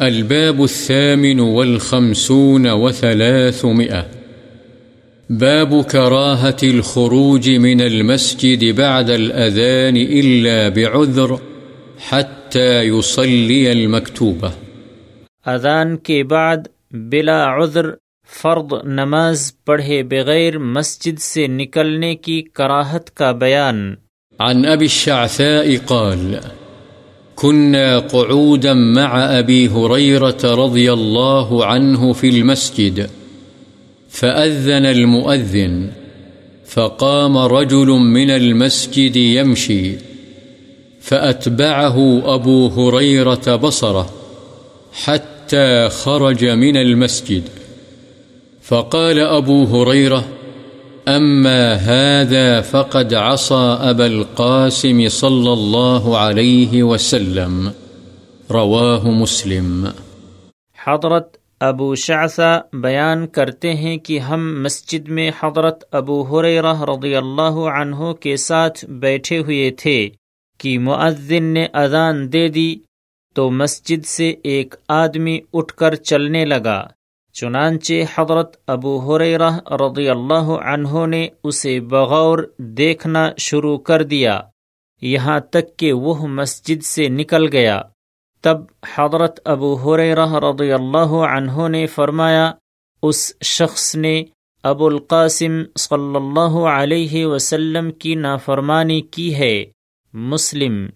الباب الثامن والخمسون وثلاثمئة باب كراهة الخروج من المسجد بعد الأذان إلا بعذر حتى يصلي المكتوبة اذان کے بعد بلا عذر فرض نماز پڑھے بغیر مسجد سے نکلنے کی کراہت کا بیان. عن أبي الشعثاء قال كنا قعودا مع أبي هريرة رضي الله عنه في المسجد فأذن المؤذن فقام رجل من المسجد يمشي فأتبعه أبو هريرة بصره حتى خرج من المسجد فقال أبو هريرة أما هذا فقد عصى أبا القاسم صلى الله عليه وسلم رواه مسلم۔ حضرت ابو شعثہ بیان کرتے ہیں کہ ہم مسجد میں حضرت ابو حریرہ رضی اللہ عنہ کے ساتھ بیٹھے ہوئے تھے کہ معذن نے اذان دے دی تو مسجد سے ایک آدمی اٹھ کر چلنے لگا۔ چنانچہ حضرت ابو حریرہ رضی اللہ عنہ نے اسے بغور دیکھنا شروع کر دیا۔ یہاں تک کہ وہ مسجد سے نکل گیا۔ تب حضرت ابو حریرہ رضی اللہ عنہ نے فرمایا، اس شخص نے ابو القاسم صلی اللہ علیہ وسلم کی نافرمانی کی ہے۔ مسلم